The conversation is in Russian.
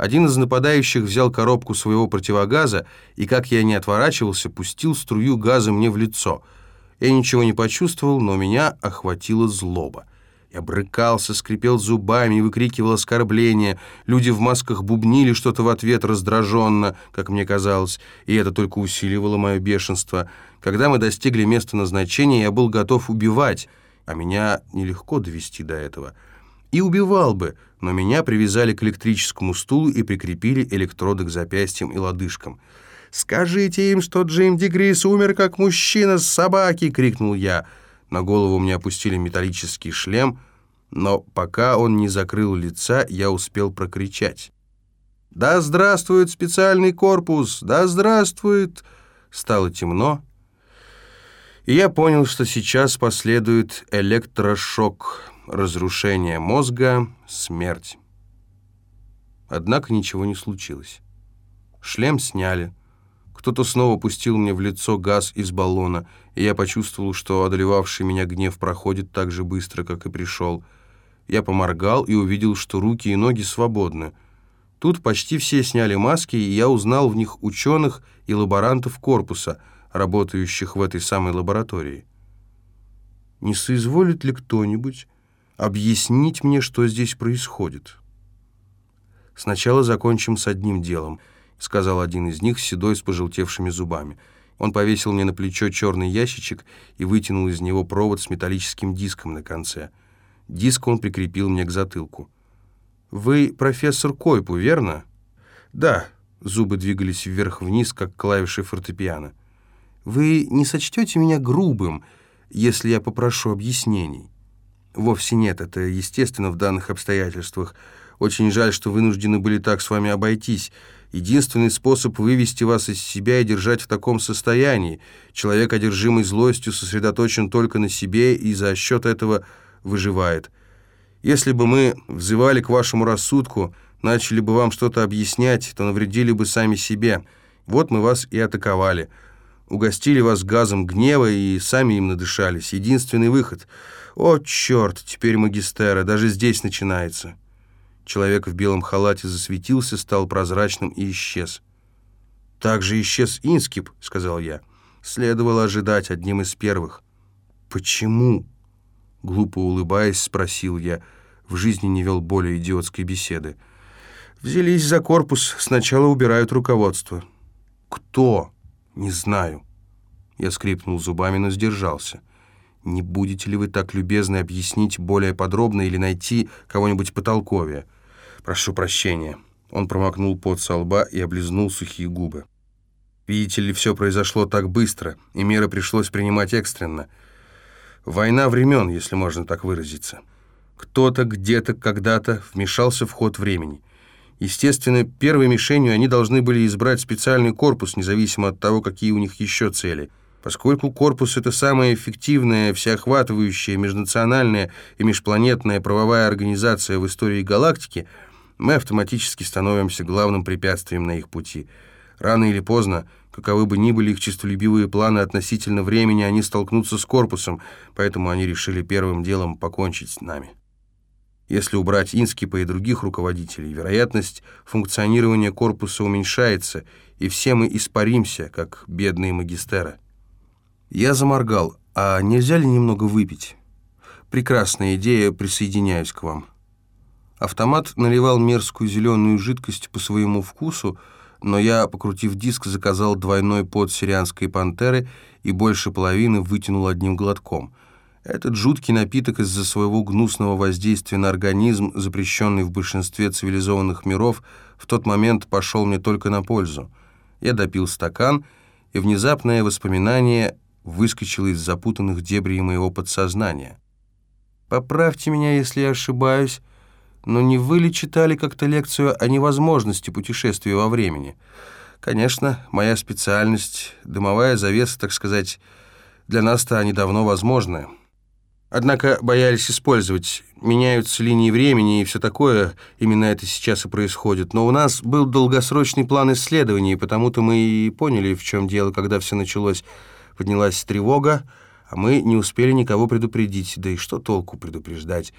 Один из нападающих взял коробку своего противогаза и, как я не отворачивался, пустил струю газа мне в лицо. Я ничего не почувствовал, но меня охватила злоба. Я брыкался, скрипел зубами и выкрикивал оскорбления. Люди в масках бубнили что-то в ответ раздраженно, как мне казалось, и это только усиливало мое бешенство. Когда мы достигли места назначения, я был готов убивать, а меня нелегко довести до этого. И убивал бы, но меня привязали к электрическому стулу и прикрепили электроды к запястьям и лодыжкам. «Скажите им, что Джим Дегрис умер как мужчина с собаки!» — крикнул я. На голову мне опустили металлический шлем, но пока он не закрыл лица, я успел прокричать. «Да здравствует специальный корпус! Да здравствует!» Стало темно, и я понял, что сейчас последует электрошок разрушение мозга, смерть. Однако ничего не случилось. Шлем сняли. Кто-то снова пустил мне в лицо газ из баллона, и я почувствовал, что одолевавший меня гнев проходит так же быстро, как и пришел. Я поморгал и увидел, что руки и ноги свободны. Тут почти все сняли маски, и я узнал в них ученых и лаборантов корпуса, работающих в этой самой лаборатории. Не соизволит ли кто-нибудь объяснить мне, что здесь происходит. «Сначала закончим с одним делом», — сказал один из них, седой с пожелтевшими зубами. Он повесил мне на плечо черный ящичек и вытянул из него провод с металлическим диском на конце. Диск он прикрепил мне к затылку. «Вы профессор Койпу, верно?» «Да», — зубы двигались вверх-вниз, как клавиши фортепиано. «Вы не сочтете меня грубым, если я попрошу объяснений?» Вовсе нет, это естественно в данных обстоятельствах. Очень жаль, что вынуждены были так с вами обойтись. Единственный способ вывести вас из себя и держать в таком состоянии. Человек, одержимый злостью, сосредоточен только на себе и за счет этого выживает. Если бы мы взывали к вашему рассудку, начали бы вам что-то объяснять, то навредили бы сами себе. Вот мы вас и атаковали. Угостили вас газом гнева и сами им надышались. Единственный выход — «О, черт, теперь магистера, даже здесь начинается». Человек в белом халате засветился, стал прозрачным и исчез. «Так же исчез Инскип», — сказал я. «Следовало ожидать одним из первых». «Почему?» — глупо улыбаясь, спросил я. В жизни не вел более идиотской беседы. «Взялись за корпус, сначала убирают руководство». «Кто?» «Не знаю». Я скрипнул зубами, но сдержался. Не будете ли вы так любезны объяснить более подробно или найти кого-нибудь потолковее? Прошу прощения. Он промокнул пот со лба и облизнул сухие губы. Видите ли, все произошло так быстро, и меры пришлось принимать экстренно. Война времен, если можно так выразиться. Кто-то, где-то, когда-то вмешался в ход времени. Естественно, первой мишенью они должны были избрать специальный корпус, независимо от того, какие у них еще цели – Поскольку корпус — это самая эффективная, всеохватывающая межнациональная и межпланетная правовая организация в истории галактики, мы автоматически становимся главным препятствием на их пути. Рано или поздно, каковы бы ни были их честолюбивые планы относительно времени, они столкнутся с корпусом, поэтому они решили первым делом покончить с нами. Если убрать Инскипа и других руководителей, вероятность функционирования корпуса уменьшается, и все мы испаримся, как бедные магистеры. Я заморгал. «А нельзя ли немного выпить?» «Прекрасная идея, присоединяюсь к вам». Автомат наливал мерзкую зеленую жидкость по своему вкусу, но я, покрутив диск, заказал двойной под сирианской пантеры и больше половины вытянул одним глотком. Этот жуткий напиток из-за своего гнусного воздействия на организм, запрещенный в большинстве цивилизованных миров, в тот момент пошел мне только на пользу. Я допил стакан, и внезапное воспоминание выскочило из запутанных дебрей моего подсознания. «Поправьте меня, если я ошибаюсь, но не вы ли читали как-то лекцию о невозможности путешествия во времени? Конечно, моя специальность, дымовая завеса, так сказать, для нас-то они давно возможны. Однако боялись использовать, меняются линии времени и все такое, именно это сейчас и происходит. Но у нас был долгосрочный план исследований, потому-то мы и поняли, в чем дело, когда все началось». Поднялась тревога, а мы не успели никого предупредить. Да и что толку предупреждать?